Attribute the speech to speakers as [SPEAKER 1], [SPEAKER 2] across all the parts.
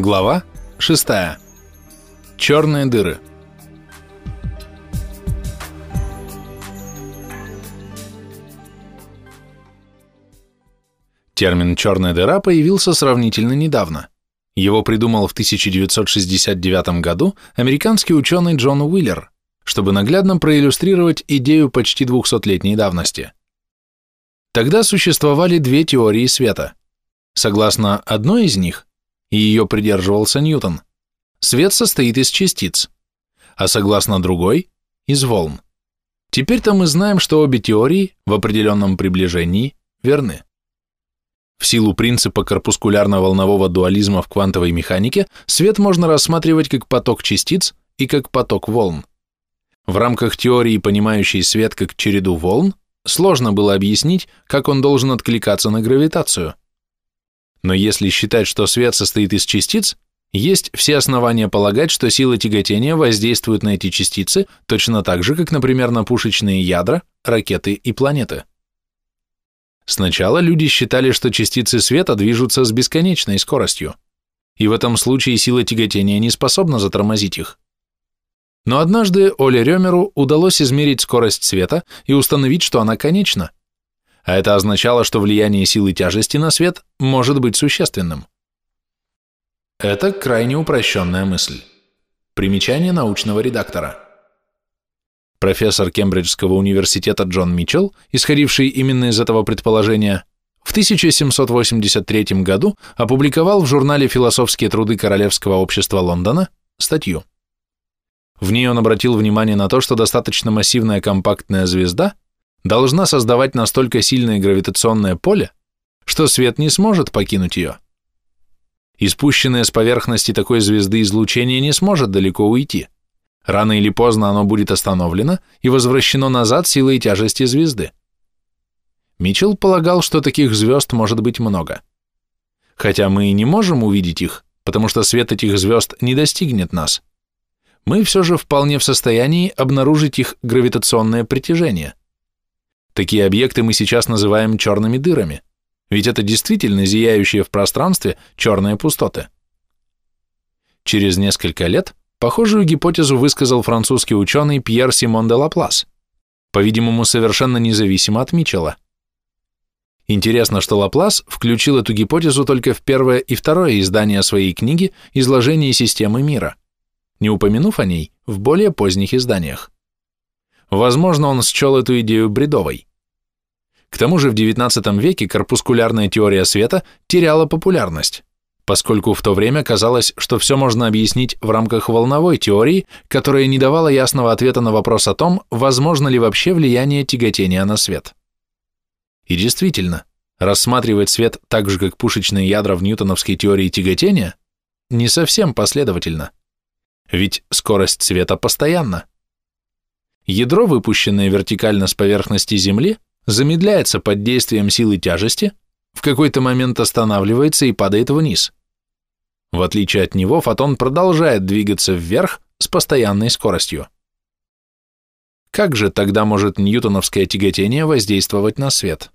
[SPEAKER 1] Глава 6. Черные дыры. Термин «черная дыра» появился сравнительно недавно. Его придумал в 1969 году американский ученый Джон Уиллер, чтобы наглядно проиллюстрировать идею почти 200-летней давности. Тогда существовали две теории света. Согласно одной из них, и ее придерживался Ньютон, свет состоит из частиц, а согласно другой – из волн. Теперь-то мы знаем, что обе теории в определенном приближении верны. В силу принципа корпускулярно-волнового дуализма в квантовой механике свет можно рассматривать как поток частиц и как поток волн. В рамках теории, понимающей свет как череду волн, сложно было объяснить, как он должен откликаться на гравитацию. Но если считать, что свет состоит из частиц, есть все основания полагать, что сила тяготения воздействует на эти частицы точно так же, как, например, на пушечные ядра, ракеты и планеты. Сначала люди считали, что частицы света движутся с бесконечной скоростью, и в этом случае сила тяготения не способна затормозить их. Но однажды Оле Рёмеру удалось измерить скорость света и установить, что она конечна – а это означало, что влияние силы тяжести на свет может быть существенным. Это крайне упрощенная мысль. Примечание научного редактора. Профессор Кембриджского университета Джон Митчелл, исходивший именно из этого предположения, в 1783 году опубликовал в журнале «Философские труды Королевского общества Лондона» статью. В ней он обратил внимание на то, что достаточно массивная компактная звезда – должна создавать настолько сильное гравитационное поле, что свет не сможет покинуть ее. Испущенное с поверхности такой звезды излучение не сможет далеко уйти. Рано или поздно оно будет остановлено и возвращено назад силой тяжести звезды. Митчелл полагал, что таких звезд может быть много. Хотя мы и не можем увидеть их, потому что свет этих звезд не достигнет нас. Мы все же вполне в состоянии обнаружить их гравитационное притяжение. Такие объекты мы сейчас называем черными дырами, ведь это действительно зияющие в пространстве черные пустоты. Через несколько лет похожую гипотезу высказал французский ученый Пьер Симон де Лаплас, по-видимому, совершенно независимо от Митчелла. Интересно, что Лаплас включил эту гипотезу только в первое и второе издание своей книги «Изложение системы мира», не упомянув о ней в более поздних изданиях. Возможно, он счел эту идею бредовой. К тому же в XIX веке корпускулярная теория света теряла популярность, поскольку в то время казалось, что все можно объяснить в рамках волновой теории, которая не давала ясного ответа на вопрос о том, возможно ли вообще влияние тяготения на свет. И действительно, рассматривать свет так же, как пушечные ядра в ньютоновской теории тяготения, не совсем последовательно. Ведь скорость света постоянна. Ядро, выпущенное вертикально с поверхности Земли, замедляется под действием силы тяжести, в какой-то момент останавливается и падает вниз. В отличие от него, фотон продолжает двигаться вверх с постоянной скоростью. Как же тогда может ньютоновское тяготение воздействовать на свет?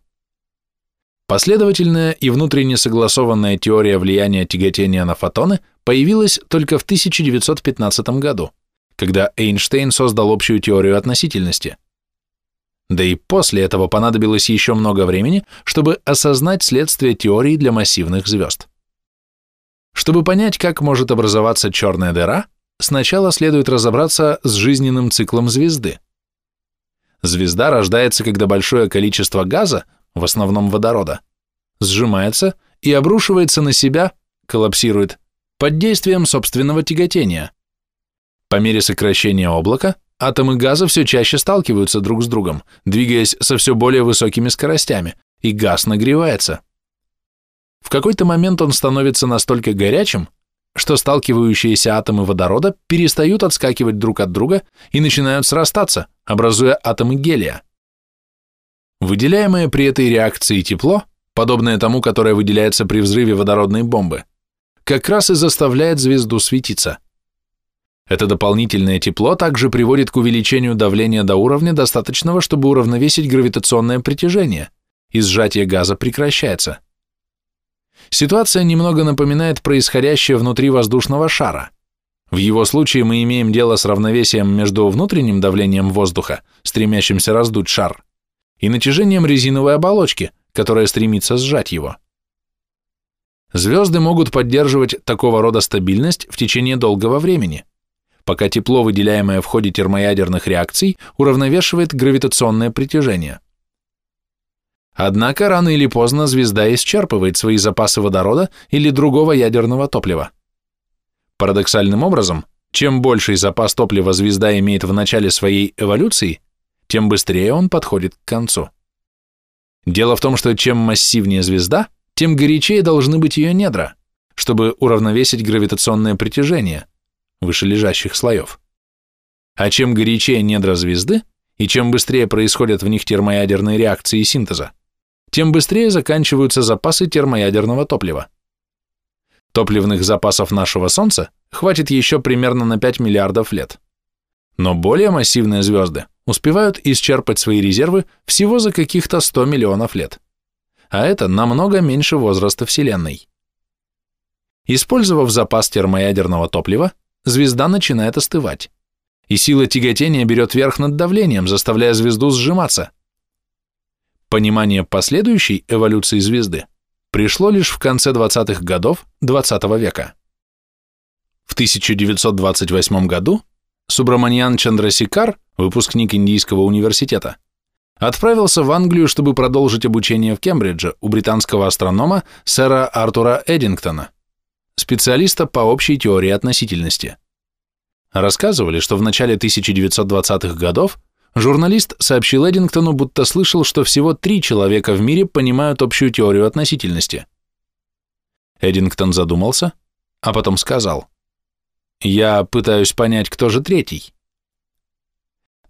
[SPEAKER 1] Последовательная и внутренне согласованная теория влияния тяготения на фотоны появилась только в 1915 году когда Эйнштейн создал общую теорию относительности. Да и после этого понадобилось еще много времени, чтобы осознать следствие теории для массивных звезд. Чтобы понять, как может образоваться черная дыра, сначала следует разобраться с жизненным циклом звезды. Звезда рождается, когда большое количество газа, в основном водорода, сжимается и обрушивается на себя, коллапсирует, под действием собственного тяготения. По мере сокращения облака атомы газа все чаще сталкиваются друг с другом, двигаясь со все более высокими скоростями, и газ нагревается. В какой-то момент он становится настолько горячим, что сталкивающиеся атомы водорода перестают отскакивать друг от друга и начинают срастаться, образуя атомы гелия. Выделяемое при этой реакции тепло, подобное тому, которое выделяется при взрыве водородной бомбы, как раз и заставляет звезду светиться. Это дополнительное тепло также приводит к увеличению давления до уровня, достаточного, чтобы уравновесить гравитационное притяжение, и сжатие газа прекращается. Ситуация немного напоминает происходящее внутри воздушного шара. В его случае мы имеем дело с равновесием между внутренним давлением воздуха, стремящимся раздуть шар, и натяжением резиновой оболочки, которая стремится сжать его. Звезды могут поддерживать такого рода стабильность в течение долгого времени, пока тепло, выделяемое в ходе термоядерных реакций, уравновешивает гравитационное притяжение. Однако рано или поздно звезда исчерпывает свои запасы водорода или другого ядерного топлива. Парадоксальным образом, чем больший запас топлива звезда имеет в начале своей эволюции, тем быстрее он подходит к концу. Дело в том, что чем массивнее звезда, тем горячее должны быть ее недра, чтобы уравновесить гравитационное притяжение вышележащих слоев. А чем горячее недра звезды, и чем быстрее происходят в них термоядерные реакции синтеза, тем быстрее заканчиваются запасы термоядерного топлива. Топливных запасов нашего Солнца хватит еще примерно на 5 миллиардов лет. Но более массивные звезды успевают исчерпать свои резервы всего за каких-то 100 миллионов лет. А это намного меньше возраста Вселенной. Использовав запас термоядерного топлива, звезда начинает остывать, и сила тяготения берет верх над давлением, заставляя звезду сжиматься, Понимание последующей эволюции звезды пришло лишь в конце 20-х годов XX -го века. В 1928 году Субраманьян Чандрасикар, выпускник Индийского университета, отправился в Англию, чтобы продолжить обучение в Кембридже у британского астронома сэра Артура Эдингтона, специалиста по общей теории относительности. Рассказывали, что в начале 1920-х годов Журналист сообщил Эдингтону, будто слышал, что всего три человека в мире понимают общую теорию относительности. Эдингтон задумался, а потом сказал, «Я пытаюсь понять, кто же третий».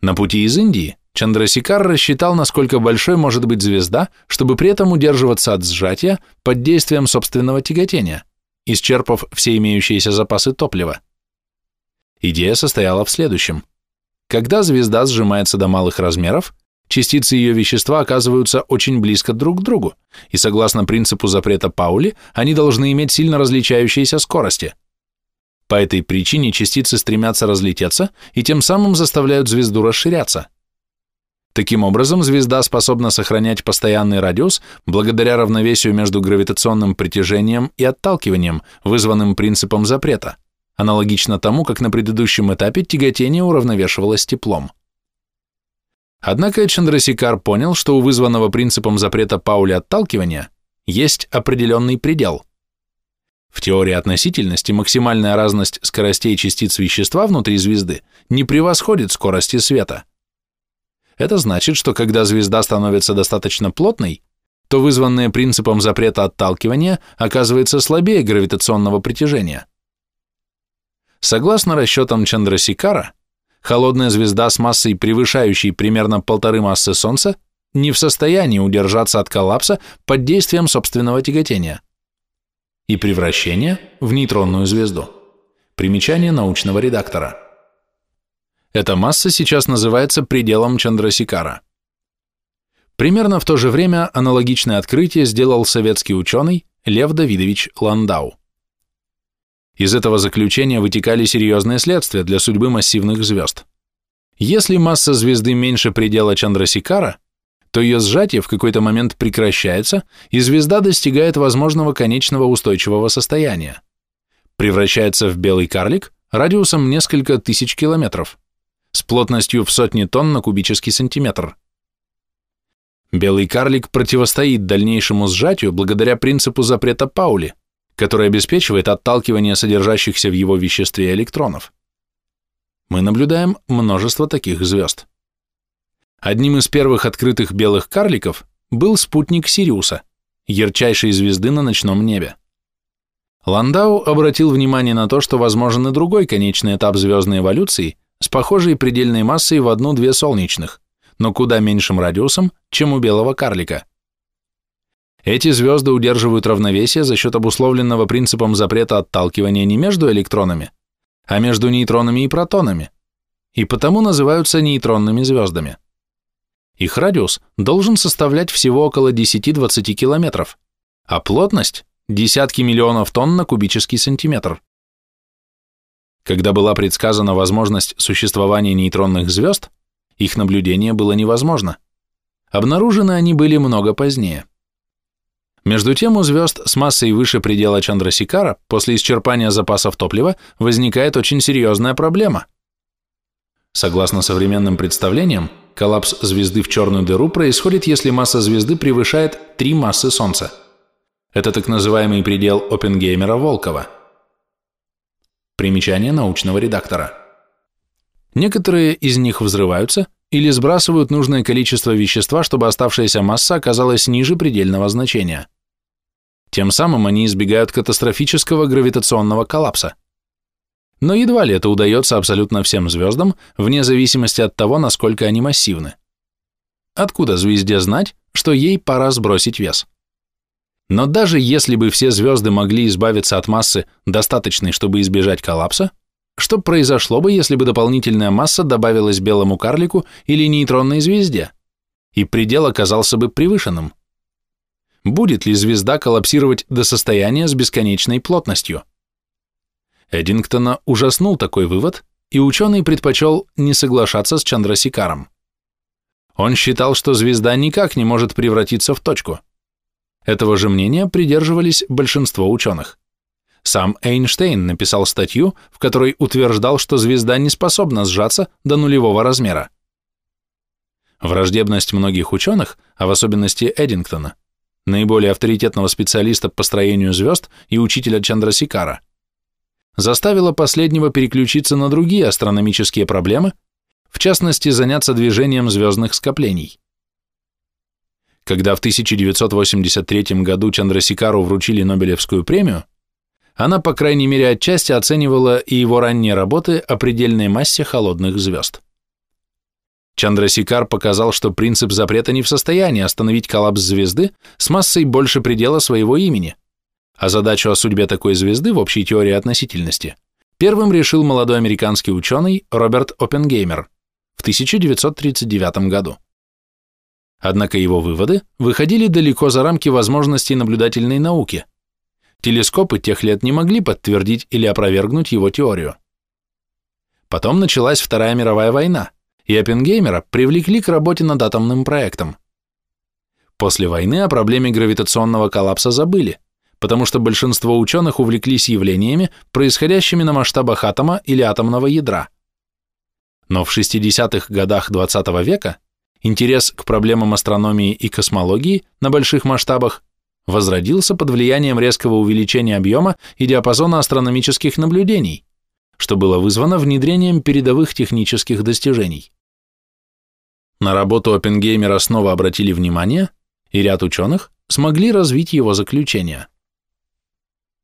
[SPEAKER 1] На пути из Индии Чандрасикар рассчитал, насколько большой может быть звезда, чтобы при этом удерживаться от сжатия под действием собственного тяготения, исчерпав все имеющиеся запасы топлива. Идея состояла в следующем – когда звезда сжимается до малых размеров, частицы ее вещества оказываются очень близко друг к другу, и согласно принципу запрета Паули, они должны иметь сильно различающиеся скорости. По этой причине частицы стремятся разлететься и тем самым заставляют звезду расширяться. Таким образом, звезда способна сохранять постоянный радиус благодаря равновесию между гравитационным притяжением и отталкиванием, вызванным принципом запрета аналогично тому, как на предыдущем этапе тяготение уравновешивалось теплом. Однако Чандрасикар понял, что у вызванного принципом запрета Пауля отталкивания есть определенный предел. В теории относительности максимальная разность скоростей частиц вещества внутри звезды не превосходит скорости света. Это значит, что когда звезда становится достаточно плотной, то вызванное принципом запрета отталкивания оказывается слабее гравитационного притяжения – Согласно расчетам Чандрасикара, холодная звезда с массой, превышающей примерно полторы массы Солнца, не в состоянии удержаться от коллапса под действием собственного тяготения и превращения в нейтронную звезду. Примечание научного редактора. Эта масса сейчас называется пределом Чандрасикара. Примерно в то же время аналогичное открытие сделал советский ученый Лев Давидович Ландау. Из этого заключения вытекали серьезные следствия для судьбы массивных звезд. Если масса звезды меньше предела Чандрасикара, то ее сжатие в какой-то момент прекращается, и звезда достигает возможного конечного устойчивого состояния. Превращается в белый карлик радиусом несколько тысяч километров, с плотностью в сотни тонн на кубический сантиметр. Белый карлик противостоит дальнейшему сжатию благодаря принципу запрета Паули – который обеспечивает отталкивание содержащихся в его веществе электронов. Мы наблюдаем множество таких звезд. Одним из первых открытых белых карликов был спутник Сириуса, ярчайшей звезды на ночном небе. Ландау обратил внимание на то, что возможен и другой конечный этап звездной эволюции с похожей предельной массой в одну-две солнечных, но куда меньшим радиусом, чем у белого карлика – эти звезды удерживают равновесие за счет обусловленного принципом запрета отталкивания не между электронами, а между нейтронами и протонами, и потому называются нейтронными звездами. Их радиус должен составлять всего около 10-20 километров, а плотность десятки миллионов тонн на кубический сантиметр. Когда была предсказана возможность существования нейтронных звезд, их наблюдение было невозможно. Обнаружены они были много позднее. Между тем у звезд с массой выше предела Чандрасикара после исчерпания запасов топлива возникает очень серьезная проблема. Согласно современным представлениям, коллапс звезды в черную дыру происходит, если масса звезды превышает три массы Солнца. Это так называемый предел Оппенгеймера-Волкова – Примечание научного редактора. Некоторые из них взрываются или сбрасывают нужное количество вещества, чтобы оставшаяся масса оказалась ниже предельного значения. Тем самым они избегают катастрофического гравитационного коллапса. Но едва ли это удается абсолютно всем звездам, вне зависимости от того, насколько они массивны. Откуда звезде знать, что ей пора сбросить вес? Но даже если бы все звезды могли избавиться от массы, достаточной, чтобы избежать коллапса, что произошло бы, если бы дополнительная масса добавилась белому карлику или нейтронной звезде, и предел оказался бы превышенным? Будет ли звезда коллапсировать до состояния с бесконечной плотностью? Эдингтона ужаснул такой вывод, и ученый предпочел не соглашаться с Чандрасикаром. Он считал, что звезда никак не может превратиться в точку – этого же мнения придерживались большинство ученых. Сам Эйнштейн написал статью, в которой утверждал, что звезда не способна сжаться до нулевого размера. Враждебность многих ученых, а в особенности Эдингтона, наиболее авторитетного специалиста по строению звезд и учителя Чандрасикара, заставила последнего переключиться на другие астрономические проблемы, в частности заняться движением звездных скоплений. Когда в 1983 году Чандрасикару вручили Нобелевскую премию, она, по крайней мере, отчасти оценивала и его ранние работы о предельной массе холодных звезд. Чандрасикар показал, что принцип запрета не в состоянии остановить коллапс звезды с массой больше предела своего имени, а задачу о судьбе такой звезды в общей теории относительности первым решил молодой американский ученый Роберт Оппенгеймер в 1939 году. Однако его выводы выходили далеко за рамки возможностей наблюдательной науки. Телескопы тех лет не могли подтвердить или опровергнуть его теорию. Потом началась Вторая мировая война, и Оппенгеймера привлекли к работе над атомным проектом. После войны о проблеме гравитационного коллапса забыли, потому что большинство ученых увлеклись явлениями, происходящими на масштабах атома или атомного ядра. Но в 60-х годах XX -го века интерес к проблемам астрономии и космологии на больших масштабах возродился под влиянием резкого увеличения объема и диапазона астрономических наблюдений, что было вызвано внедрением передовых технических достижений. На работу Оппенгеймера снова обратили внимание, и ряд ученых смогли развить его заключение.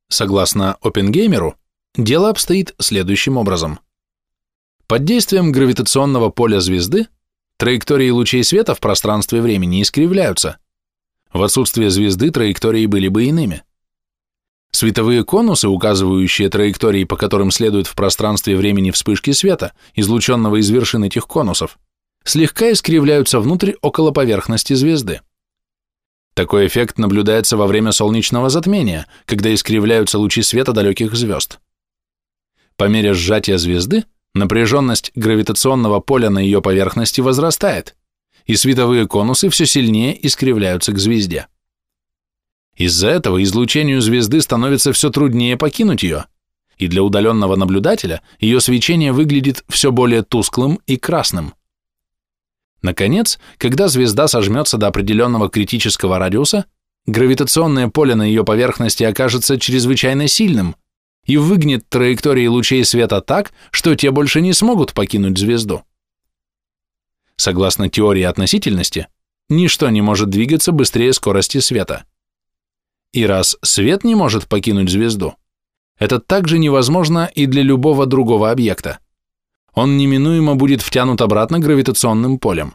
[SPEAKER 1] Согласно Оппенгеймеру, дело обстоит следующим образом. Под действием гравитационного поля звезды Траектории лучей света в пространстве времени искривляются. В отсутствие звезды траектории были бы иными. Световые конусы, указывающие траектории, по которым следуют в пространстве времени вспышки света, излученного из вершин этих конусов, слегка искривляются внутрь около поверхности звезды. Такой эффект наблюдается во время солнечного затмения, когда искривляются лучи света далеких звезд. По мере сжатия звезды Напряженность гравитационного поля на ее поверхности возрастает, и световые конусы все сильнее искривляются к звезде. Из-за этого излучению звезды становится все труднее покинуть ее, и для удаленного наблюдателя ее свечение выглядит все более тусклым и красным. Наконец, когда звезда сожмется до определенного критического радиуса, гравитационное поле на ее поверхности окажется чрезвычайно сильным, и выгнет траектории лучей света так, что те больше не смогут покинуть звезду. Согласно теории относительности, ничто не может двигаться быстрее скорости света. И раз свет не может покинуть звезду, это также невозможно и для любого другого объекта. Он неминуемо будет втянут обратно гравитационным полем.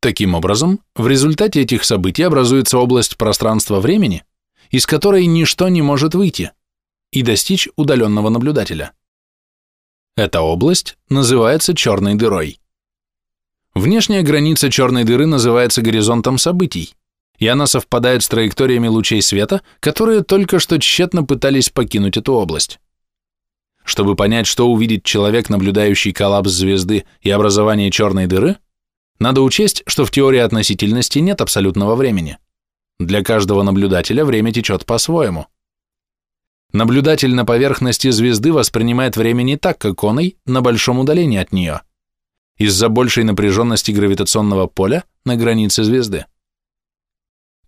[SPEAKER 1] Таким образом, в результате этих событий образуется область пространства-времени, из которой ничто не может выйти – и достичь удаленного наблюдателя. Эта область называется черной дырой. Внешняя граница черной дыры называется горизонтом событий, и она совпадает с траекториями лучей света, которые только что тщетно пытались покинуть эту область. Чтобы понять, что увидит человек, наблюдающий коллапс звезды и образование черной дыры, надо учесть, что в теории относительности нет абсолютного времени. Для каждого наблюдателя время течет по-своему. Наблюдатель на поверхности звезды воспринимает время не так, как оной на большом удалении от нее, из-за большей напряженности гравитационного поля на границе звезды.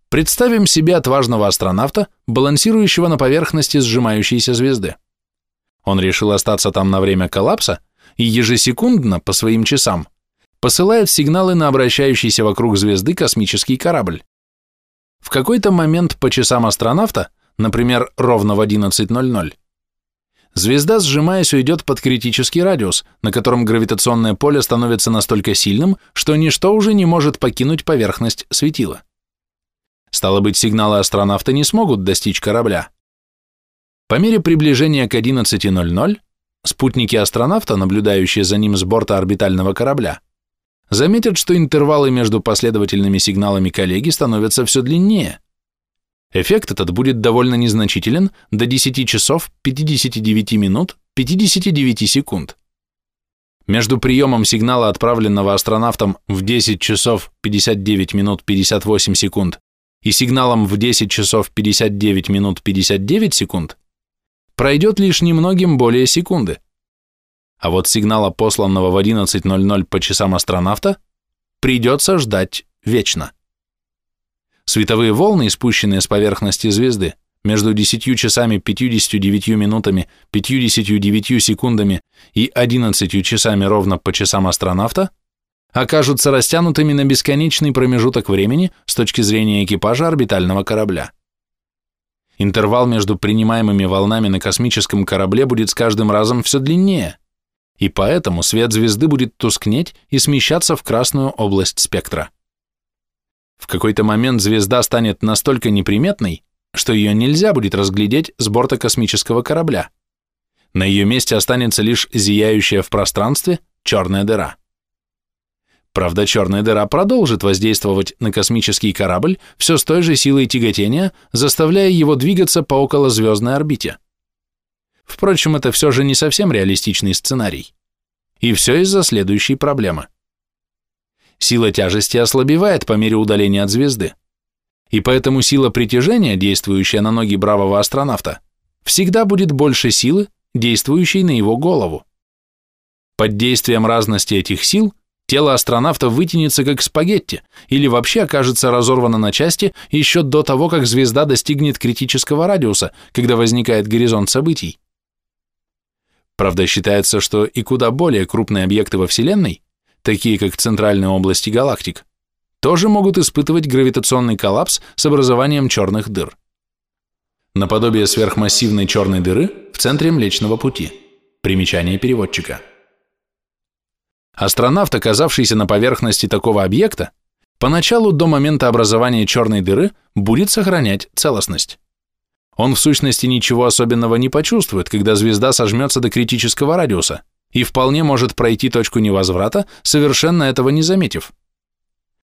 [SPEAKER 1] Представим себе отважного астронавта, балансирующего на поверхности сжимающейся звезды. Он решил остаться там на время коллапса и ежесекундно, по своим часам, посылает сигналы на обращающийся вокруг звезды космический корабль. В какой-то момент по часам астронавта, например, ровно в 11.00, звезда, сжимаясь, уйдет под критический радиус, на котором гравитационное поле становится настолько сильным, что ничто уже не может покинуть поверхность светила. Стало быть, сигналы астронавта не смогут достичь корабля. По мере приближения к 11.00 спутники астронавта, наблюдающие за ним с борта орбитального корабля, заметят, что интервалы между последовательными сигналами коллеги становятся все длиннее. Эффект этот будет довольно незначителен до 10 часов 59 минут 59 секунд. Между приемом сигнала, отправленного астронавтом в 10 часов 59 минут 58 секунд, и сигналом в 10 часов 59 минут 59 секунд, пройдет лишь немногим более секунды а вот сигнала, посланного в 11.00 по часам астронавта, придется ждать вечно. Световые волны, испущенные с поверхности звезды, между 10 часами 59 минутами 59 секундами и 11 часами ровно по часам астронавта, окажутся растянутыми на бесконечный промежуток времени с точки зрения экипажа орбитального корабля. Интервал между принимаемыми волнами на космическом корабле будет с каждым разом все длиннее – и поэтому свет звезды будет тускнеть и смещаться в красную область спектра. В какой-то момент звезда станет настолько неприметной, что ее нельзя будет разглядеть с борта космического корабля. На ее месте останется лишь зияющая в пространстве черная дыра. Правда, черная дыра продолжит воздействовать на космический корабль все с той же силой тяготения, заставляя его двигаться по околозвездной орбите. Впрочем, это все же не совсем реалистичный сценарий. И все из-за следующей проблемы. Сила тяжести ослабевает по мере удаления от звезды. И поэтому сила притяжения, действующая на ноги бравого астронавта, всегда будет больше силы, действующей на его голову. Под действием разности этих сил тело астронавта вытянется как спагетти или вообще окажется разорвано на части еще до того, как звезда достигнет критического радиуса, когда возникает горизонт событий. Правда, считается, что и куда более крупные объекты во Вселенной, такие как центральные области галактик, тоже могут испытывать гравитационный коллапс с образованием черных дыр. Наподобие сверхмассивной черной дыры в центре Млечного Пути. Примечание переводчика. Астронавт, оказавшийся на поверхности такого объекта, поначалу до момента образования черной дыры будет сохранять целостность. Он в сущности ничего особенного не почувствует, когда звезда сожмется до критического радиуса и вполне может пройти точку невозврата, совершенно этого не заметив.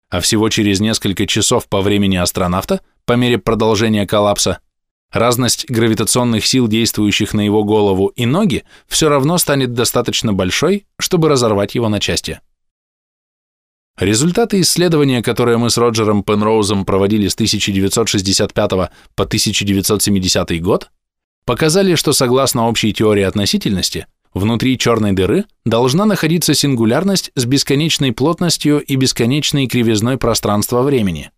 [SPEAKER 1] А всего через несколько часов по времени астронавта, по мере продолжения коллапса, разность гравитационных сил, действующих на его голову и ноги, все равно станет достаточно большой, чтобы разорвать его на части. Результаты исследования, которые мы с Роджером Пенроузом проводили с 1965 по 1970 год, показали, что согласно общей теории относительности, внутри черной дыры должна находиться сингулярность с бесконечной плотностью и бесконечной кривизной пространства-времени.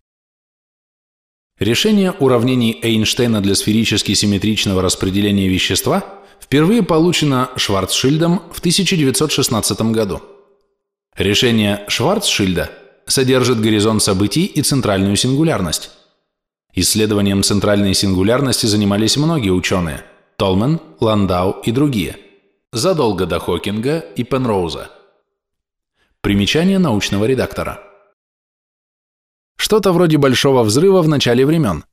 [SPEAKER 1] Решение уравнений Эйнштейна для сферически симметричного распределения вещества впервые получено Шварцшильдом в 1916 году. Решение Шварцшильда содержит горизонт событий и центральную сингулярность. Исследованием центральной сингулярности занимались многие ученые – Толмен, Ландау и другие, задолго до Хокинга и Пенроуза. Примечание научного редактора. Что-то вроде большого взрыва в начале времен.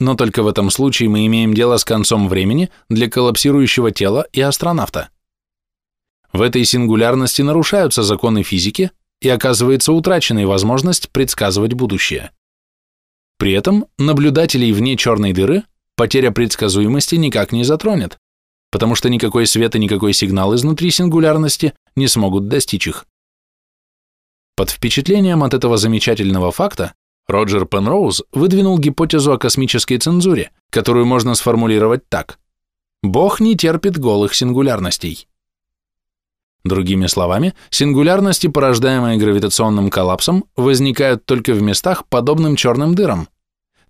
[SPEAKER 1] Но только в этом случае мы имеем дело с концом времени для коллапсирующего тела и астронавта. В этой сингулярности нарушаются законы физики и оказывается утраченной возможность предсказывать будущее. При этом наблюдателей вне черной дыры потеря предсказуемости никак не затронет, потому что никакой свет и никакой сигнал изнутри сингулярности не смогут достичь их. Под впечатлением от этого замечательного факта Роджер Пенроуз выдвинул гипотезу о космической цензуре, которую можно сформулировать так. Бог не терпит голых сингулярностей. Другими словами, сингулярности, порождаемые гравитационным коллапсом, возникают только в местах, подобным черным дырам,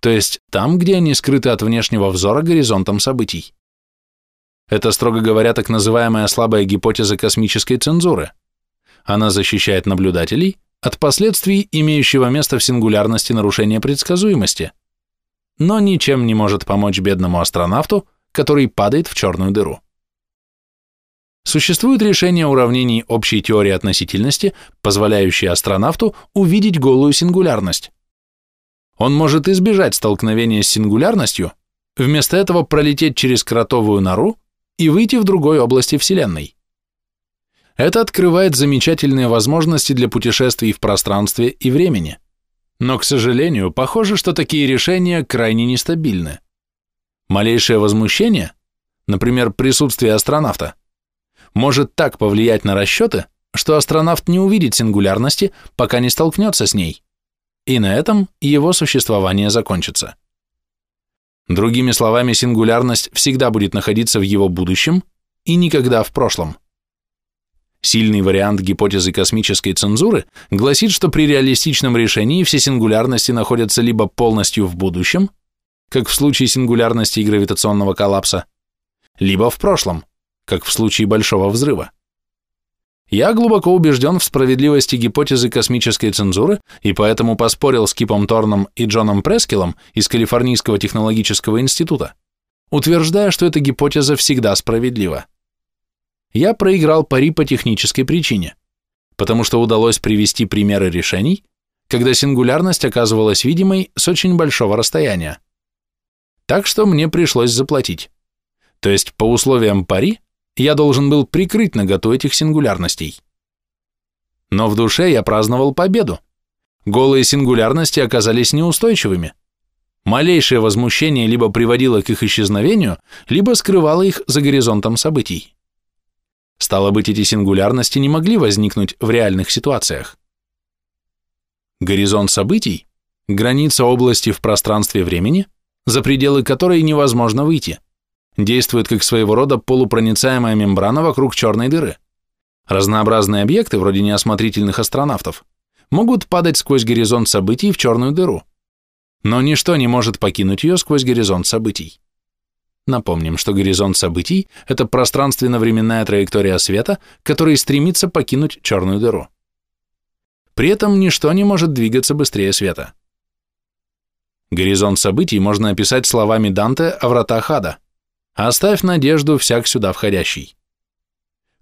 [SPEAKER 1] то есть там, где они скрыты от внешнего взора горизонтом событий. Это, строго говоря, так называемая слабая гипотеза космической цензуры. Она защищает наблюдателей от последствий имеющего место в сингулярности нарушения предсказуемости, но ничем не может помочь бедному астронавту, который падает в черную дыру. Существует решение уравнений общей теории относительности, позволяющее астронавту увидеть голую сингулярность. Он может избежать столкновения с сингулярностью, вместо этого пролететь через кротовую нору и выйти в другой области Вселенной. Это открывает замечательные возможности для путешествий в пространстве и времени. Но, к сожалению, похоже, что такие решения крайне нестабильны. Малейшее возмущение, например, присутствие астронавта, может так повлиять на расчеты, что астронавт не увидит сингулярности, пока не столкнется с ней. И на этом его существование закончится. Другими словами, сингулярность всегда будет находиться в его будущем и никогда в прошлом. Сильный вариант гипотезы космической цензуры гласит, что при реалистичном решении все сингулярности находятся либо полностью в будущем, как в случае сингулярности гравитационного коллапса, либо в прошлом, как в случае Большого взрыва. Я глубоко убежден в справедливости гипотезы космической цензуры и поэтому поспорил с Кипом Торном и Джоном Прескелом из Калифорнийского технологического института, утверждая, что эта гипотеза всегда справедлива я проиграл пари по технической причине, потому что удалось привести примеры решений, когда сингулярность оказывалась видимой с очень большого расстояния. Так что мне пришлось заплатить. То есть по условиям пари я должен был прикрыть наготу этих сингулярностей. Но в душе я праздновал победу. Голые сингулярности оказались неустойчивыми. Малейшее возмущение либо приводило к их исчезновению, либо скрывало их за горизонтом событий. Стало быть, эти сингулярности не могли возникнуть в реальных ситуациях. Горизонт событий – граница области в пространстве времени, за пределы которой невозможно выйти, действует как своего рода полупроницаемая мембрана вокруг черной дыры. Разнообразные объекты, вроде неосмотрительных астронавтов, могут падать сквозь горизонт событий в черную дыру, но ничто не может покинуть ее сквозь горизонт событий. Напомним, что горизонт событий – это пространственно-временная траектория света, который стремится покинуть черную дыру. При этом ничто не может двигаться быстрее света. Горизонт событий можно описать словами Данте о вратах ада. «Оставь надежду всяк сюда входящий».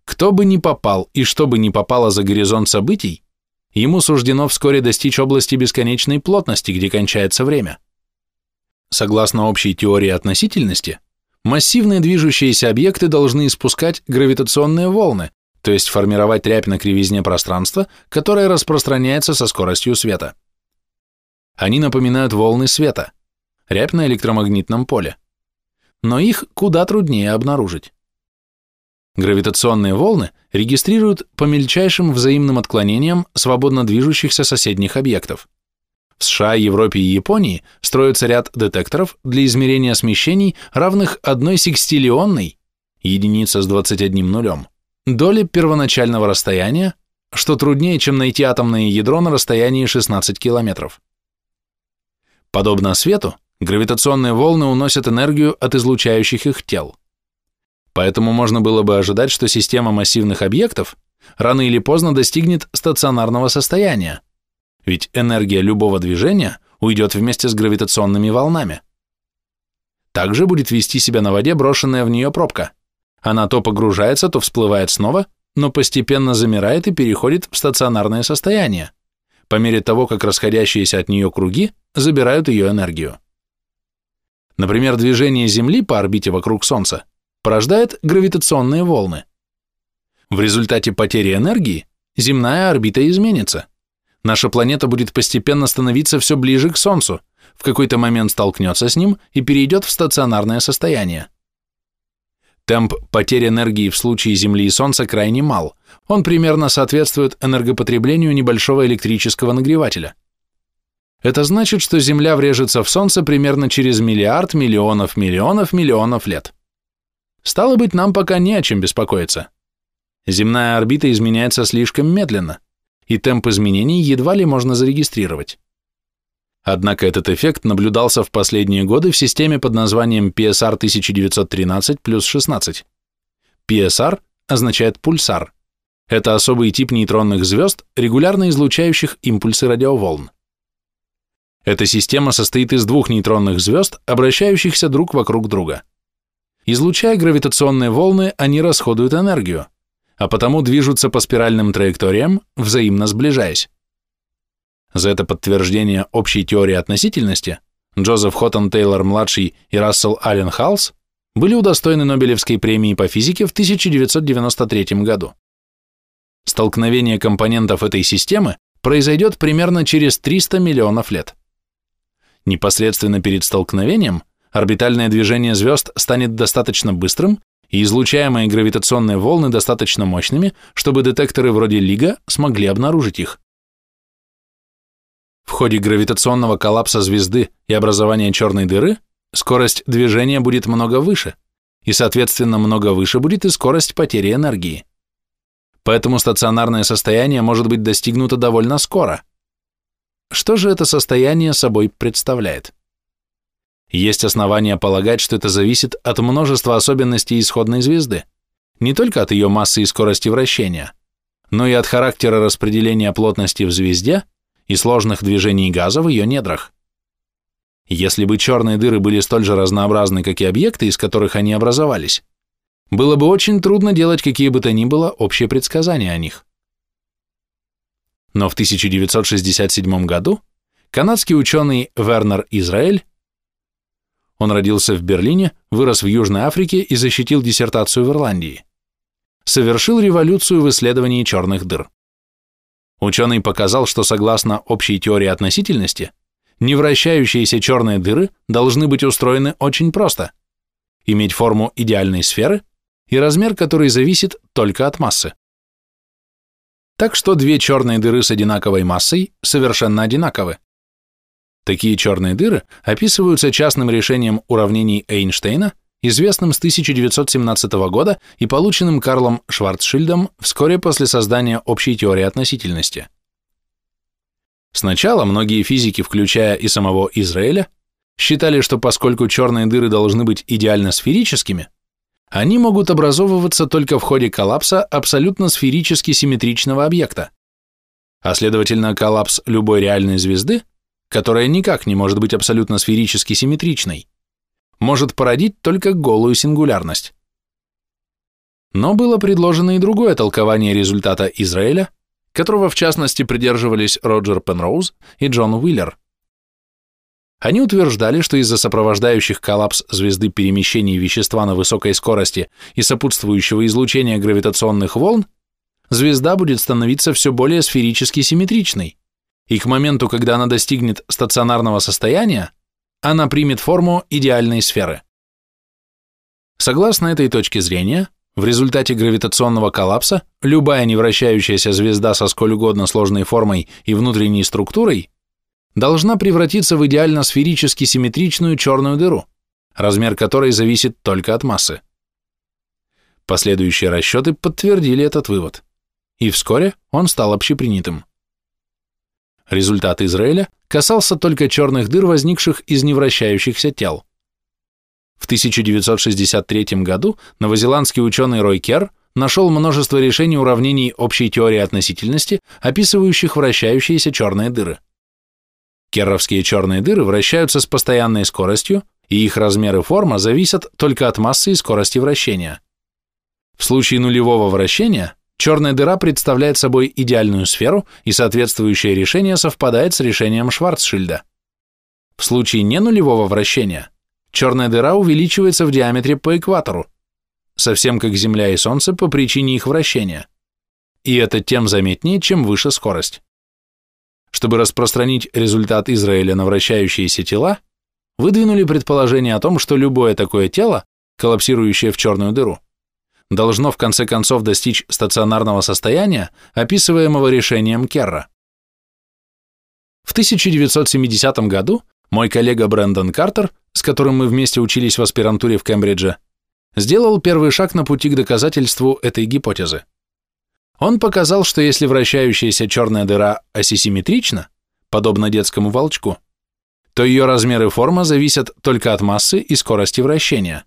[SPEAKER 1] Кто бы ни попал и что бы ни попало за горизонт событий, ему суждено вскоре достичь области бесконечной плотности, где кончается время. Согласно общей теории относительности, Массивные движущиеся объекты должны испускать гравитационные волны, то есть формировать рябь на кривизне пространства, которая распространяется со скоростью света. Они напоминают волны света, рябь на электромагнитном поле. Но их куда труднее обнаружить. Гравитационные волны регистрируют по мельчайшим взаимным отклонениям свободно движущихся соседних объектов. В США, Европе и Японии строится ряд детекторов для измерения смещений, равных одной секстиллионной, единица с 21 нулем, доли первоначального расстояния, что труднее, чем найти атомное ядро на расстоянии 16 километров. Подобно свету, гравитационные волны уносят энергию от излучающих их тел. Поэтому можно было бы ожидать, что система массивных объектов рано или поздно достигнет стационарного состояния, ведь энергия любого движения уйдет вместе с гравитационными волнами. Также будет вести себя на воде брошенная в нее пробка. Она то погружается, то всплывает снова, но постепенно замирает и переходит в стационарное состояние, по мере того, как расходящиеся от нее круги забирают ее энергию. Например, движение Земли по орбите вокруг Солнца порождает гравитационные волны. В результате потери энергии земная орбита изменится – наша планета будет постепенно становиться все ближе к Солнцу, в какой-то момент столкнется с ним и перейдет в стационарное состояние. Темп потерь энергии в случае Земли и Солнца крайне мал, он примерно соответствует энергопотреблению небольшого электрического нагревателя. Это значит, что Земля врежется в Солнце примерно через миллиард миллионов миллионов миллионов лет. Стало быть, нам пока не о чем беспокоиться. Земная орбита изменяется слишком медленно, и темп изменений едва ли можно зарегистрировать. Однако этот эффект наблюдался в последние годы в системе под названием PSR 1913 плюс 16. PSR означает пульсар. Это особый тип нейтронных звезд, регулярно излучающих импульсы радиоволн. Эта система состоит из двух нейтронных звезд, обращающихся друг вокруг друга. Излучая гравитационные волны, они расходуют энергию, а потому движутся по спиральным траекториям, взаимно сближаясь. За это подтверждение общей теории относительности Джозеф Хоттон Тейлор-младший и Рассел Аллен Халс были удостоены Нобелевской премии по физике в 1993 году. Столкновение компонентов этой системы произойдет примерно через 300 миллионов лет. Непосредственно перед столкновением орбитальное движение звезд станет достаточно быстрым и излучаемые гравитационные волны достаточно мощными, чтобы детекторы вроде Лига смогли обнаружить их. В ходе гравитационного коллапса звезды и образования черной дыры скорость движения будет много выше, и, соответственно, много выше будет и скорость потери энергии. Поэтому стационарное состояние может быть достигнуто довольно скоро. Что же это состояние собой представляет? Есть основания полагать, что это зависит от множества особенностей исходной звезды, не только от ее массы и скорости вращения, но и от характера распределения плотности в звезде и сложных движений газа в ее недрах. Если бы черные дыры были столь же разнообразны, как и объекты, из которых они образовались, было бы очень трудно делать какие бы то ни было общие предсказания о них. Но в 1967 году канадский ученый Вернер Израиль, он родился в Берлине, вырос в Южной Африке и защитил диссертацию в Ирландии, совершил революцию в исследовании черных дыр. Ученый показал, что согласно общей теории относительности, невращающиеся черные дыры должны быть устроены очень просто, иметь форму идеальной сферы и размер, который зависит только от массы. Так что две черные дыры с одинаковой массой совершенно одинаковы. Такие черные дыры описываются частным решением уравнений Эйнштейна – известным с 1917 года и полученным Карлом Шварцшильдом вскоре после создания общей теории относительности. Сначала многие физики, включая и самого Израиля, считали, что поскольку черные дыры должны быть идеально сферическими, они могут образовываться только в ходе коллапса абсолютно сферически симметричного объекта, а следовательно коллапс любой реальной звезды, которая никак не может быть абсолютно сферически симметричной, может породить только голую сингулярность. Но было предложено и другое толкование результата Израиля, которого в частности придерживались Роджер Пенроуз и Джон Уиллер. Они утверждали, что из-за сопровождающих коллапс звезды перемещений вещества на высокой скорости и сопутствующего излучения гравитационных волн, звезда будет становиться все более сферически симметричной, и к моменту, когда она достигнет стационарного состояния, она примет форму идеальной сферы. Согласно этой точке зрения, в результате гравитационного коллапса любая невращающаяся звезда со сколь угодно сложной формой и внутренней структурой должна превратиться в идеально сферически симметричную черную дыру, размер которой зависит только от массы. Последующие расчеты подтвердили этот вывод, и вскоре он стал общепринятым. Результат Израиля касался только черных дыр, возникших из невращающихся тел. В 1963 году новозеландский ученый Рой Кер нашел множество решений уравнений общей теории относительности, описывающих вращающиеся черные дыры. Керровские черные дыры вращаются с постоянной скоростью, и их размер и форма зависят только от массы и скорости вращения. В случае нулевого вращения Черная дыра представляет собой идеальную сферу, и соответствующее решение совпадает с решением Шварцшильда. В случае ненулевого вращения черная дыра увеличивается в диаметре по экватору, совсем как Земля и Солнце по причине их вращения. И это тем заметнее, чем выше скорость. Чтобы распространить результат Израиля на вращающиеся тела, выдвинули предположение о том, что любое такое тело, коллапсирующее в черную дыру, должно в конце концов достичь стационарного состояния, описываемого решением Керра. В 1970 году мой коллега Брэндон Картер, с которым мы вместе учились в аспирантуре в Кембридже, сделал первый шаг на пути к доказательству этой гипотезы. Он показал, что если вращающаяся черная дыра асисимметрична, подобно детскому волчку, то ее размер и форма зависят только от массы и скорости вращения.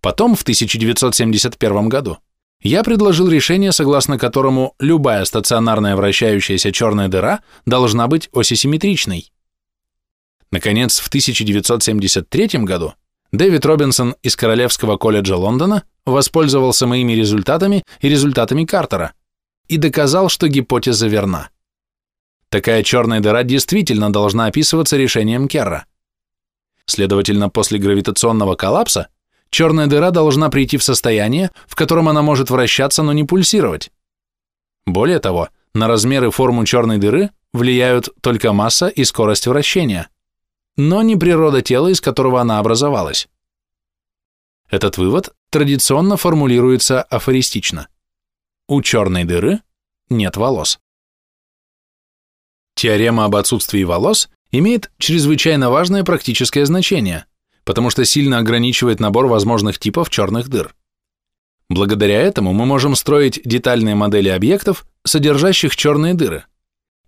[SPEAKER 1] Потом, в 1971 году, я предложил решение, согласно которому любая стационарная вращающаяся черная дыра должна быть осисимметричной. Наконец, в 1973 году Дэвид Робинсон из Королевского колледжа Лондона воспользовался моими результатами и результатами Картера и доказал, что гипотеза верна. Такая черная дыра действительно должна описываться решением Керра. Следовательно, после гравитационного коллапса черная дыра должна прийти в состояние, в котором она может вращаться, но не пульсировать. Более того, на размер и форму черной дыры влияют только масса и скорость вращения, но не природа тела, из которого она образовалась. Этот вывод традиционно формулируется афористично. У черной дыры нет волос. Теорема об отсутствии волос имеет чрезвычайно важное практическое значение, потому что сильно ограничивает набор возможных типов черных дыр. Благодаря этому мы можем строить детальные модели объектов, содержащих черные дыры,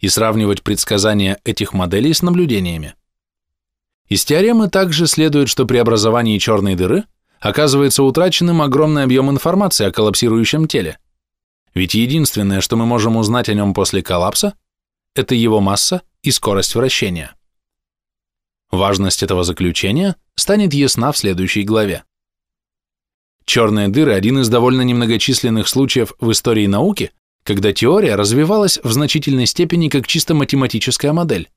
[SPEAKER 1] и сравнивать предсказания этих моделей с наблюдениями. Из теоремы также следует, что при образовании черной дыры оказывается утраченным огромный объем информации о коллапсирующем теле. Ведь единственное, что мы можем узнать о нем после коллапса, это его масса и скорость вращения. Важность этого заключения станет ясна в следующей главе. Черные дыры – один из довольно немногочисленных случаев в истории науки, когда теория развивалась в значительной степени как чисто математическая модель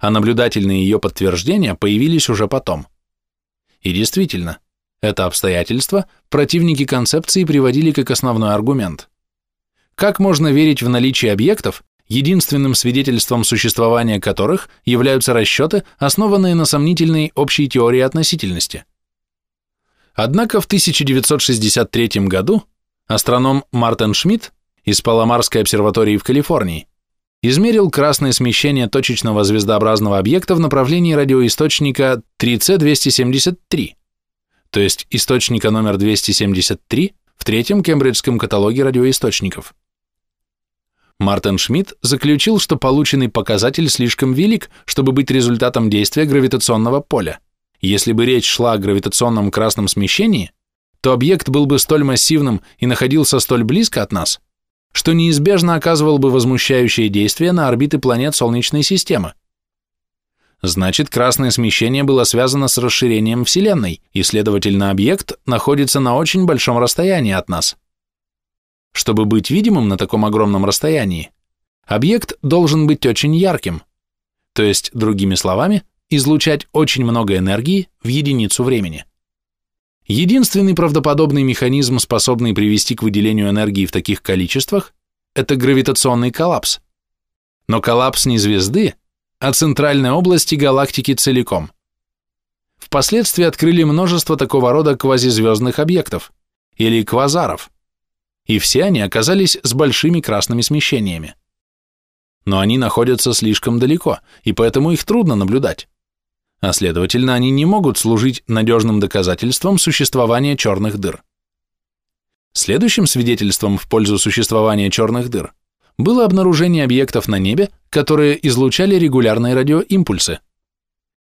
[SPEAKER 1] а наблюдательные ее подтверждения появились уже потом. И действительно, это обстоятельство противники концепции приводили как основной аргумент. Как можно верить в наличие объектов, единственным свидетельством существования которых являются расчеты, основанные на сомнительной общей теории относительности? Однако в 1963 году астроном Мартин Шмидт из Паломарской обсерватории в Калифорнии измерил красное смещение точечного звездообразного объекта в направлении радиоисточника 3C273, то есть источника номер 273 в третьем кембриджском каталоге радиоисточников. Мартин Шмидт заключил, что полученный показатель слишком велик, чтобы быть результатом действия гравитационного поля. Если бы речь шла о гравитационном красном смещении, то объект был бы столь массивным и находился столь близко от нас, что неизбежно оказывал бы возмущающее действие на орбиты планет Солнечной системы. Значит, красное смещение было связано с расширением Вселенной, и, следовательно, объект находится на очень большом расстоянии от нас. Чтобы быть видимым на таком огромном расстоянии, объект должен быть очень ярким, то есть, другими словами, излучать очень много энергии в единицу времени. Единственный правдоподобный механизм, способный привести к выделению энергии в таких количествах, это гравитационный коллапс. Но коллапс не звезды, а центральной области галактики целиком. Впоследствии открыли множество такого рода квазизвездных объектов, или квазаров, и все они оказались с большими красными смещениями. Но они находятся слишком далеко, и поэтому их трудно наблюдать а следовательно, они не могут служить надежным доказательством существования черных дыр. Следующим свидетельством в пользу существования черных дыр было обнаружение объектов на небе, которые излучали регулярные радиоимпульсы.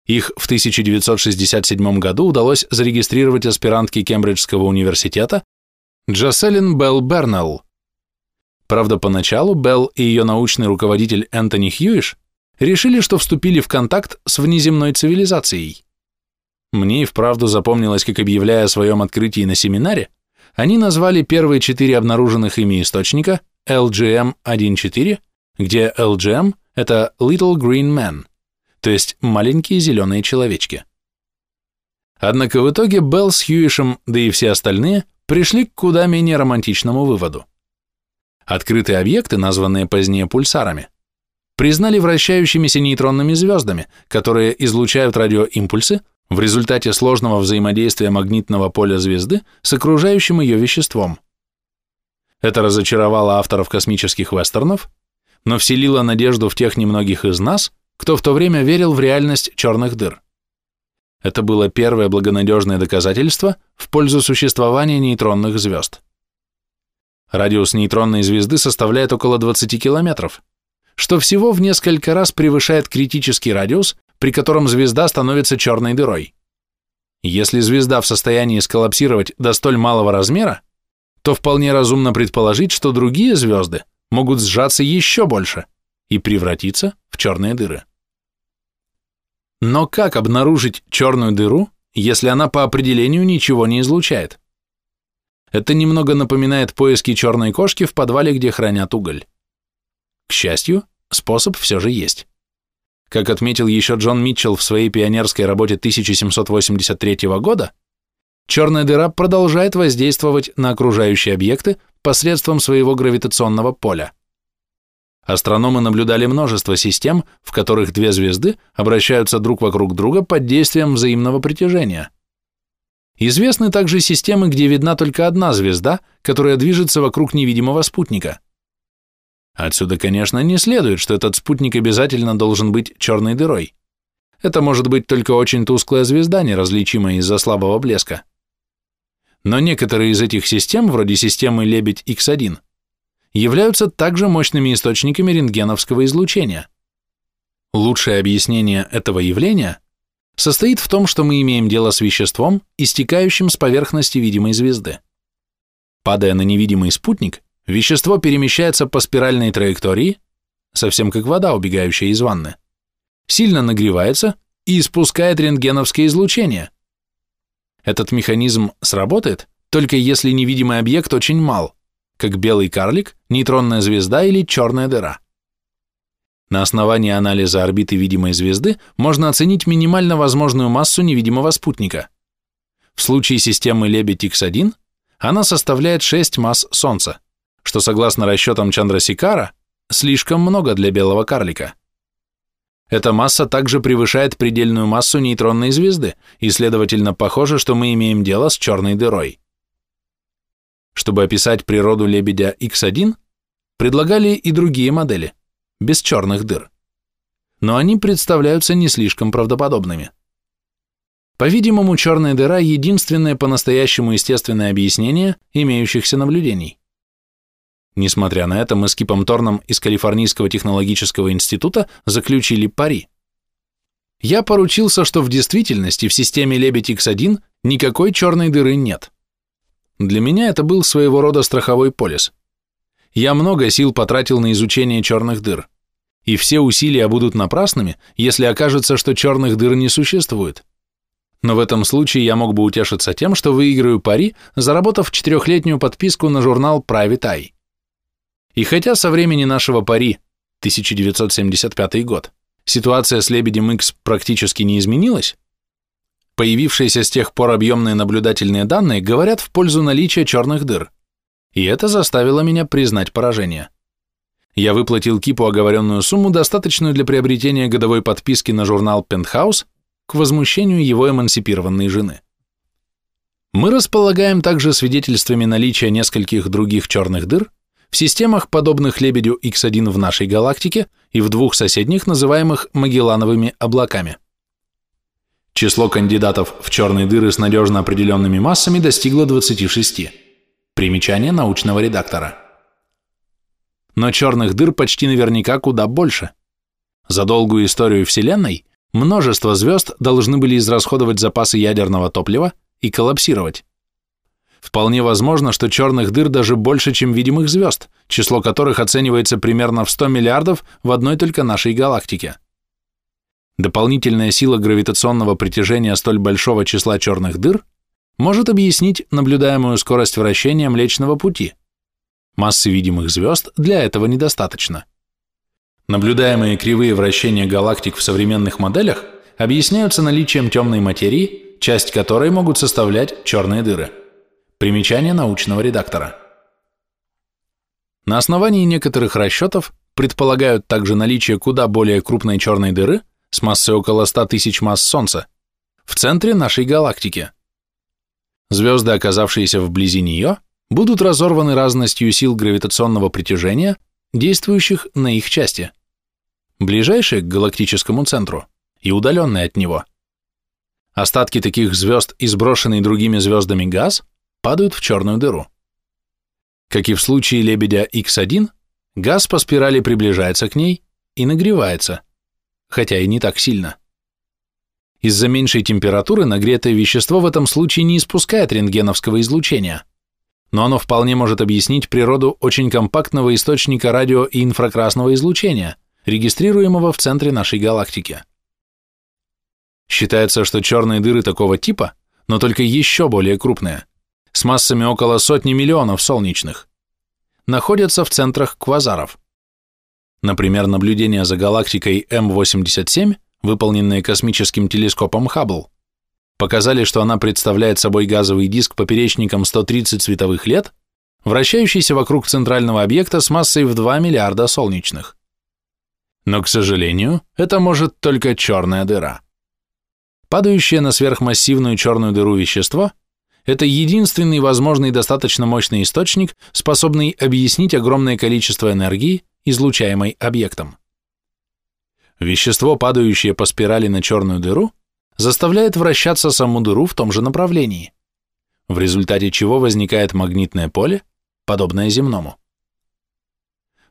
[SPEAKER 1] Их в 1967 году удалось зарегистрировать аспирантке Кембриджского университета Джоселин Белл Бернелл. Правда, поначалу Белл и ее научный руководитель Энтони Хьюиш решили, что вступили в контакт с внеземной цивилизацией. Мне и вправду запомнилось, как объявляя о своем открытии на семинаре, они назвали первые четыре обнаруженных ими источника LGM-1.4, где LGM – это Little Green Men, то есть маленькие зеленые человечки. Однако в итоге Белл с Хьюишем, да и все остальные, пришли к куда менее романтичному выводу. Открытые объекты, названные позднее пульсарами, признали вращающимися нейтронными звездами, которые излучают радиоимпульсы в результате сложного взаимодействия магнитного поля звезды с окружающим ее веществом. Это разочаровало авторов космических вестернов, но вселило надежду в тех немногих из нас, кто в то время верил в реальность черных дыр. Это было первое благонадежное доказательство в пользу существования нейтронных звезд. Радиус нейтронной звезды составляет около 20 километров, что всего в несколько раз превышает критический радиус, при котором звезда становится черной дырой. Если звезда в состоянии сколлапсировать до столь малого размера, то вполне разумно предположить, что другие звезды могут сжаться еще больше и превратиться в черные дыры. Но как обнаружить черную дыру, если она по определению ничего не излучает? Это немного напоминает поиски черной кошки в подвале, где хранят уголь. К счастью, способ все же есть. Как отметил еще Джон Митчелл в своей пионерской работе 1783 года, черная дыра продолжает воздействовать на окружающие объекты посредством своего гравитационного поля. Астрономы наблюдали множество систем, в которых две звезды обращаются друг вокруг друга под действием взаимного притяжения. Известны также системы, где видна только одна звезда, которая движется вокруг невидимого спутника. Отсюда, конечно, не следует, что этот спутник обязательно должен быть черной дырой. Это может быть только очень тусклая звезда, неразличимая из-за слабого блеска. Но некоторые из этих систем, вроде системы Лебедь X1, являются также мощными источниками рентгеновского излучения. Лучшее объяснение этого явления состоит в том, что мы имеем дело с веществом, истекающим с поверхности видимой звезды. Падая на невидимый спутник, вещество перемещается по спиральной траектории, совсем как вода, убегающая из ванны, сильно нагревается и испускает рентгеновское излучение – этот механизм сработает, только если невидимый объект очень мал, как белый карлик, нейтронная звезда или черная дыра. На основании анализа орбиты видимой звезды можно оценить минимально возможную массу невидимого спутника. В случае системы Лебедь X1 она составляет 6 масс Солнца, что согласно расчетам Чандрасикара слишком много для белого карлика. Эта масса также превышает предельную массу нейтронной звезды, и, следовательно, похоже, что мы имеем дело с черной дырой. Чтобы описать природу лебедя X1, предлагали и другие модели, без черных дыр. Но они представляются не слишком правдоподобными. По-видимому, черная дыра – единственное по-настоящему естественное объяснение имеющихся наблюдений. Несмотря на это, мы с Кипом Торном из Калифорнийского технологического института заключили пари. Я поручился, что в действительности в системе Лебедь X1 никакой черной дыры нет. Для меня это был своего рода страховой полис. Я много сил потратил на изучение черных дыр, и все усилия будут напрасными, если окажется, что черных дыр не существует. Но в этом случае я мог бы утешиться тем, что выиграю пари, заработав четырехлетнюю подписку на журнал Private Eye. И хотя со времени нашего пари, 1975 год, ситуация с Лебедем X практически не изменилась, появившиеся с тех пор объемные наблюдательные данные говорят в пользу наличия черных дыр, и это заставило меня признать поражение. Я выплатил Кипу оговоренную сумму, достаточную для приобретения годовой подписки на журнал Penthouse к возмущению его эмансипированной жены. Мы располагаем также свидетельствами наличия нескольких других черных дыр, в системах, подобных Лебедю X1 в нашей галактике и в двух соседних, называемых Магеллановыми облаками. Число кандидатов в черные дыры с надежно определенными массами достигло 26. Примечание научного редактора. Но черных дыр почти наверняка куда больше. За долгую историю Вселенной множество звезд должны были израсходовать запасы ядерного топлива и коллапсировать. Вполне возможно, что черных дыр даже больше, чем видимых звезд, число которых оценивается примерно в 100 миллиардов в одной только нашей галактике. Дополнительная сила гравитационного притяжения столь большого числа черных дыр может объяснить наблюдаемую скорость вращения Млечного Пути. Массы видимых звезд для этого недостаточно. Наблюдаемые кривые вращения галактик в современных моделях объясняются наличием темной материи, часть которой могут составлять черные дыры. Примечание научного редактора. На основании некоторых расчетов предполагают также наличие куда более крупной черной дыры с массой около 100 тысяч масс Солнца в центре нашей галактики. Звезды, оказавшиеся вблизи нее, будут разорваны разностью сил гравитационного притяжения, действующих на их части, ближайшие к галактическому центру и удаленные от него. Остатки таких звезд и сброшенный другими звездами газ падают в черную дыру. Как и в случае Лебедя X1, газ по спирали приближается к ней и нагревается, хотя и не так сильно. Из-за меньшей температуры нагретое вещество в этом случае не испускает рентгеновского излучения, но оно вполне может объяснить природу очень компактного источника радио- и инфракрасного излучения, регистрируемого в центре нашей галактики. Считается, что черные дыры такого типа, но только еще более крупные, с массами около сотни миллионов солнечных, находятся в центрах квазаров. Например, наблюдения за галактикой М87 выполненные космическим телескопом Хаббл, показали, что она представляет собой газовый диск поперечником 130 световых лет, вращающийся вокруг центрального объекта с массой в 2 миллиарда солнечных. Но, к сожалению, это может только черная дыра. Падающее на сверхмассивную черную дыру вещество – это единственный возможный достаточно мощный источник, способный объяснить огромное количество энергии, излучаемой объектом. Вещество, падающее по спирали на черную дыру, заставляет вращаться саму дыру в том же направлении, в результате чего возникает магнитное поле, подобное земному.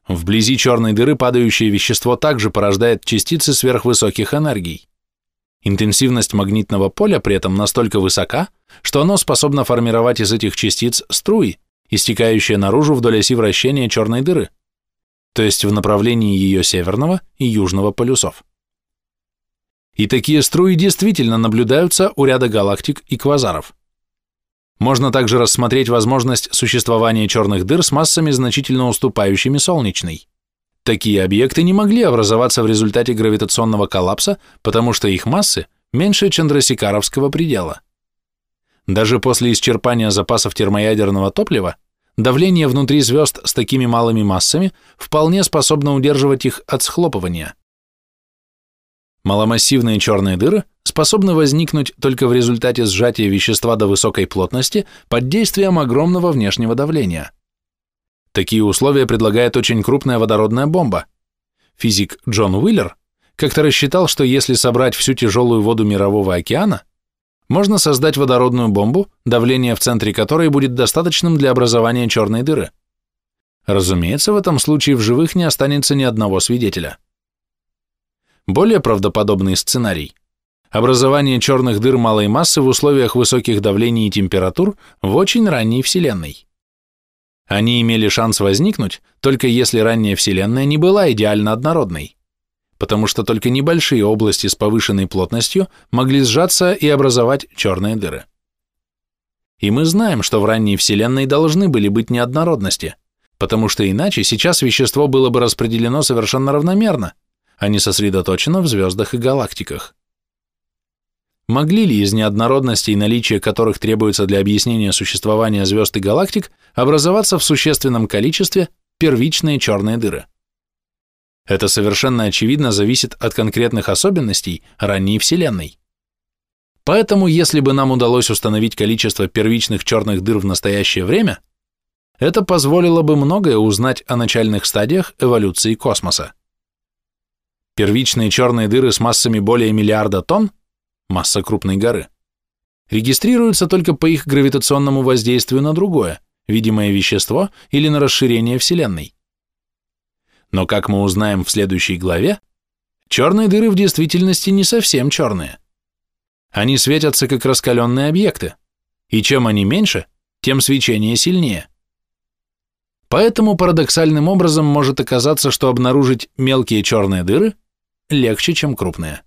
[SPEAKER 1] Вблизи черной дыры падающее вещество также порождает частицы сверхвысоких энергий. Интенсивность магнитного поля при этом настолько высока, что оно способно формировать из этих частиц струи, истекающие наружу вдоль оси вращения черной дыры то есть в направлении ее северного и южного полюсов. И такие струи действительно наблюдаются у ряда галактик и квазаров. Можно также рассмотреть возможность существования черных дыр с массами, значительно уступающими солнечной. Такие объекты не могли образоваться в результате гравитационного коллапса, потому что их массы меньше Чандрасикаровского предела. Даже после исчерпания запасов термоядерного топлива давление внутри звезд с такими малыми массами вполне способно удерживать их от схлопывания. Маломассивные черные дыры способны возникнуть только в результате сжатия вещества до высокой плотности под действием огромного внешнего давления. Такие условия предлагает очень крупная водородная бомба. Физик Джон Уиллер как-то рассчитал, что если собрать всю тяжелую воду Мирового океана, можно создать водородную бомбу, давление в центре которой будет достаточным для образования черной дыры. Разумеется, в этом случае в живых не останется ни одного свидетеля. Более правдоподобный сценарий – образование черных дыр малой массы в условиях высоких давлений и температур в очень ранней Вселенной. Они имели шанс возникнуть, только если ранняя Вселенная не была идеально однородной потому что только небольшие области с повышенной плотностью могли сжаться и образовать черные дыры. И мы знаем, что в ранней Вселенной должны были быть неоднородности, потому что иначе сейчас вещество было бы распределено совершенно равномерно, а не сосредоточено в звездах и галактиках. Могли ли из неоднородностей, наличие которых требуется для объяснения существования звезд и галактик, образоваться в существенном количестве первичные черные дыры? Это совершенно очевидно зависит от конкретных особенностей ранней Вселенной. Поэтому, если бы нам удалось установить количество первичных черных дыр в настоящее время, это позволило бы многое узнать о начальных стадиях эволюции космоса. Первичные черные дыры с массами более миллиарда тонн, масса крупной горы, регистрируются только по их гравитационному воздействию на другое, видимое вещество или на расширение Вселенной. Но, как мы узнаем в следующей главе, черные дыры в действительности не совсем черные. Они светятся как раскаленные объекты, и чем они меньше, тем свечение сильнее. Поэтому парадоксальным образом может оказаться, что обнаружить мелкие черные дыры легче, чем крупные.